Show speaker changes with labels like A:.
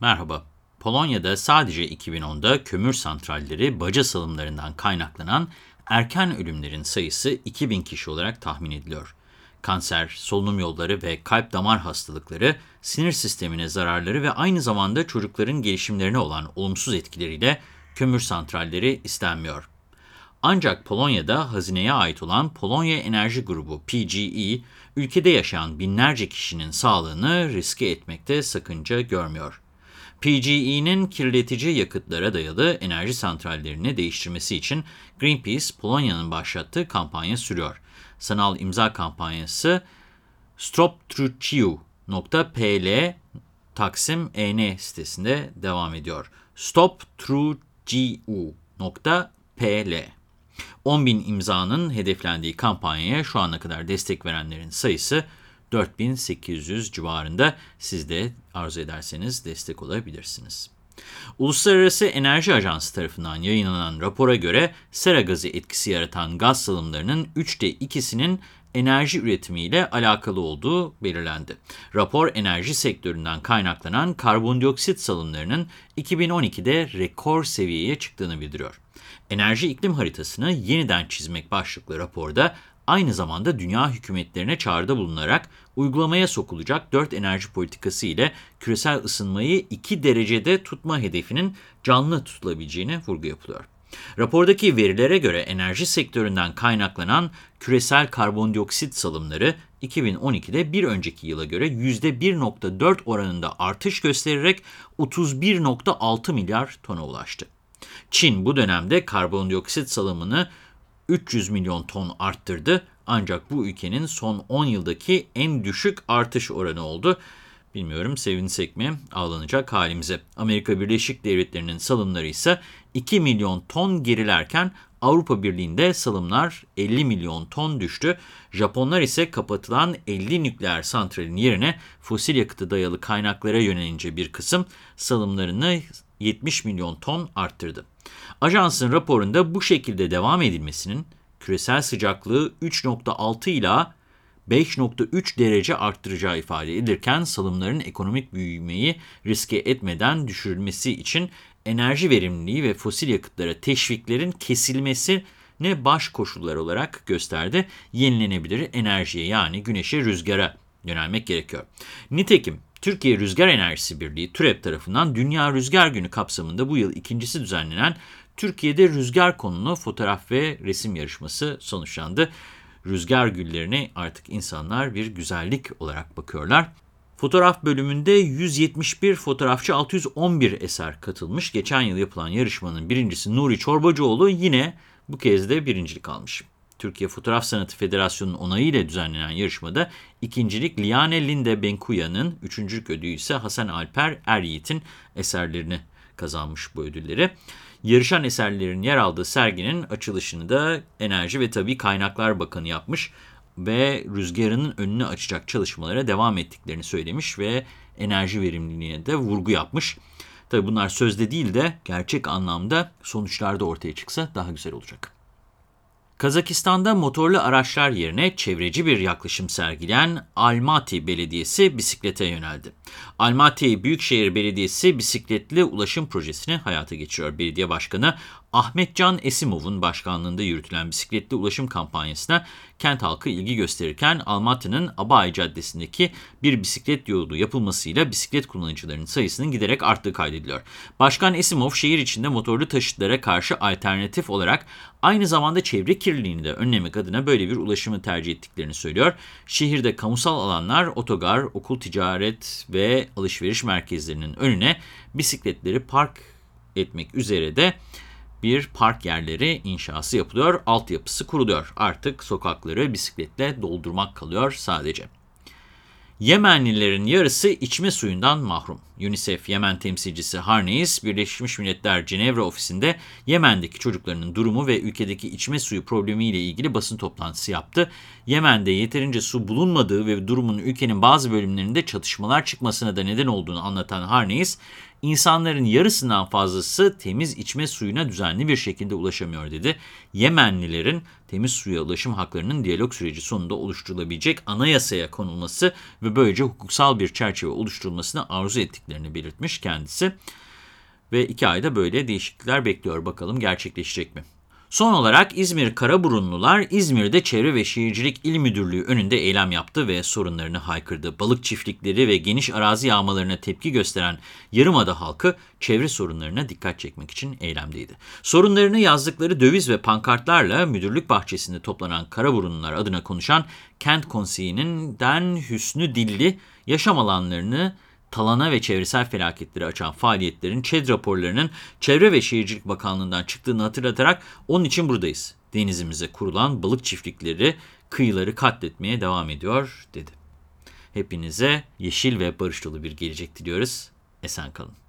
A: Merhaba. Polonya'da sadece 2010'da kömür santralleri baca salımlarından kaynaklanan erken ölümlerin sayısı 2000 kişi olarak tahmin ediliyor. Kanser, solunum yolları ve kalp damar hastalıkları, sinir sistemine zararları ve aynı zamanda çocukların gelişimlerine olan olumsuz etkileriyle kömür santralleri istenmiyor. Ancak Polonya'da hazineye ait olan Polonya Enerji Grubu PGE, ülkede yaşayan binlerce kişinin sağlığını riske etmekte sakınca görmüyor. PGE'nin kirletici yakıtlara dayalı enerji santrallerini değiştirmesi için Greenpeace, Polonya'nın başlattığı kampanya sürüyor. Sanal imza kampanyası stoptruciu.pl Taksim EN sitesinde devam ediyor. stoptruciu.pl 10 bin imzanın hedeflendiği kampanyaya şu ana kadar destek verenlerin sayısı 4800 civarında. Siz de arzu ederseniz destek olabilirsiniz. Uluslararası Enerji Ajansı tarafından yayınlanan rapora göre sera gazı etkisi yaratan gaz salımlarının 3'te 2'sinin enerji üretimiyle alakalı olduğu belirlendi. Rapor enerji sektöründen kaynaklanan karbondioksit salımlarının 2012'de rekor seviyeye çıktığını bildiriyor. Enerji iklim haritasını yeniden çizmek başlıklı raporda aynı zamanda dünya hükümetlerine çağrıda bulunarak uygulamaya sokulacak 4 enerji politikası ile küresel ısınmayı 2 derecede tutma hedefinin canlı tutulabileceğine vurgu yapılıyor. Rapordaki verilere göre enerji sektöründen kaynaklanan küresel karbondioksit salımları 2012'de bir önceki yıla göre %1.4 oranında artış göstererek 31.6 milyar tona ulaştı. Çin bu dönemde karbondioksit salımını 300 milyon ton arttırdı ancak bu ülkenin son 10 yıldaki en düşük artış oranı oldu. Bilmiyorum sevinsek mi ağlanacak halimize. Amerika Birleşik Devletleri'nin salımları ise 2 milyon ton gerilerken Avrupa Birliği'nde salımlar 50 milyon ton düştü. Japonlar ise kapatılan 50 nükleer santralin yerine fosil yakıtı dayalı kaynaklara yönelince bir kısım salımlarını 70 milyon ton arttırdı. Ajansın raporunda bu şekilde devam edilmesinin küresel sıcaklığı 3.6 ila 5.3 derece arttıracağı ifade edilirken salımların ekonomik büyümeyi riske etmeden düşürülmesi için enerji verimliliği ve fosil yakıtlara teşviklerin kesilmesi ne baş koşullar olarak gösterdi. Yenilenebilir enerjiye yani güneşe, rüzgara yönelmek gerekiyor. Nitekim Türkiye Rüzgar Enerjisi Birliği TÜREP tarafından Dünya Rüzgar Günü kapsamında bu yıl ikincisi düzenlenen Türkiye'de rüzgar konulu fotoğraf ve resim yarışması sonuçlandı. Rüzgar güllerine artık insanlar bir güzellik olarak bakıyorlar. Fotoğraf bölümünde 171 fotoğrafçı 611 eser katılmış. Geçen yıl yapılan yarışmanın birincisi Nuri Çorbacıoğlu yine bu kez de birincilik almış. Türkiye Fotoğraf Sanatı Federasyonu'nun onayıyla düzenlenen yarışmada ikincilik Liane Linde Benkuya'nın, üçüncülük ödülü ise Hasan Alper Eryiğit'in eserlerini kazanmış bu ödülleri. Yarışan eserlerin yer aldığı serginin açılışını da Enerji ve Tabi Kaynaklar Bakanı yapmış ve rüzgarının önünü açacak çalışmalara devam ettiklerini söylemiş ve enerji verimliliğine de vurgu yapmış. Tabi bunlar sözde değil de gerçek anlamda sonuçlarda ortaya çıksa daha güzel olacak. Kazakistan'da motorlu araçlar yerine çevreci bir yaklaşım sergileyen Almaty Belediyesi bisiklete yöneldi. Almaty Büyükşehir Belediyesi bisikletli ulaşım projesini hayata geçiriyor. Belediye Başkanı Ahmetcan Esimov'un başkanlığında yürütülen bisikletli ulaşım kampanyasına kent halkı ilgi gösterirken Almaty'nin Abay Caddesi'ndeki bir bisiklet yolu yapılmasıyla bisiklet kullanıcılarının sayısının giderek arttığı kaydediliyor. Başkan Esimov şehir içinde motorlu taşıtlara karşı alternatif olarak aynı zamanda çevre kirliliğini de önlemek adına böyle bir ulaşımı tercih ettiklerini söylüyor. Şehirde kamusal alanlar, otogar, okul ticaret ve alışveriş merkezlerinin önüne bisikletleri park etmek üzere de bir park yerleri inşası yapılıyor, altyapısı kuruluyor. Artık sokakları bisikletle doldurmak kalıyor sadece. Yemenlilerin yarısı içme suyundan mahrum. UNICEF Yemen temsilcisi Harneis, Birleşmiş Milletler Cenevre ofisinde Yemen'deki çocuklarının durumu ve ülkedeki içme suyu problemiyle ilgili basın toplantısı yaptı. Yemen'de yeterince su bulunmadığı ve durumun ülkenin bazı bölümlerinde çatışmalar çıkmasına da neden olduğunu anlatan Harneis, İnsanların yarısından fazlası temiz içme suyuna düzenli bir şekilde ulaşamıyor dedi. Yemenlilerin temiz suya ulaşım haklarının diyalog süreci sonunda oluşturulabilecek anayasaya konulması ve böylece hukuksal bir çerçeve oluşturulmasını arzu ettik verdiklerini belirtmiş kendisi. Ve iki ayda böyle değişiklikler bekliyor. Bakalım gerçekleşecek mi? Son olarak İzmir Karaburunlular İzmir'de Çevre ve Şehircilik İl Müdürlüğü önünde eylem yaptı ve sorunlarını haykırdı. Balık çiftlikleri ve geniş arazi yağmalarına tepki gösteren Yarımada halkı çevre sorunlarına dikkat çekmek için eylemdeydi. Sorunlarını yazdıkları döviz ve pankartlarla müdürlük bahçesinde toplanan Karaburunlular adına konuşan Kent Konseyi'nden Hüsnü Dilli yaşam alanlarını talana ve çevresel felaketleri açan faaliyetlerin ÇED raporlarının Çevre ve Şehircilik Bakanlığı'ndan çıktığını hatırlatarak onun için buradayız. Denizimize kurulan balık çiftlikleri kıyıları katletmeye devam ediyor dedi. Hepinize yeşil ve barış dolu bir gelecek diliyoruz. Esen kalın.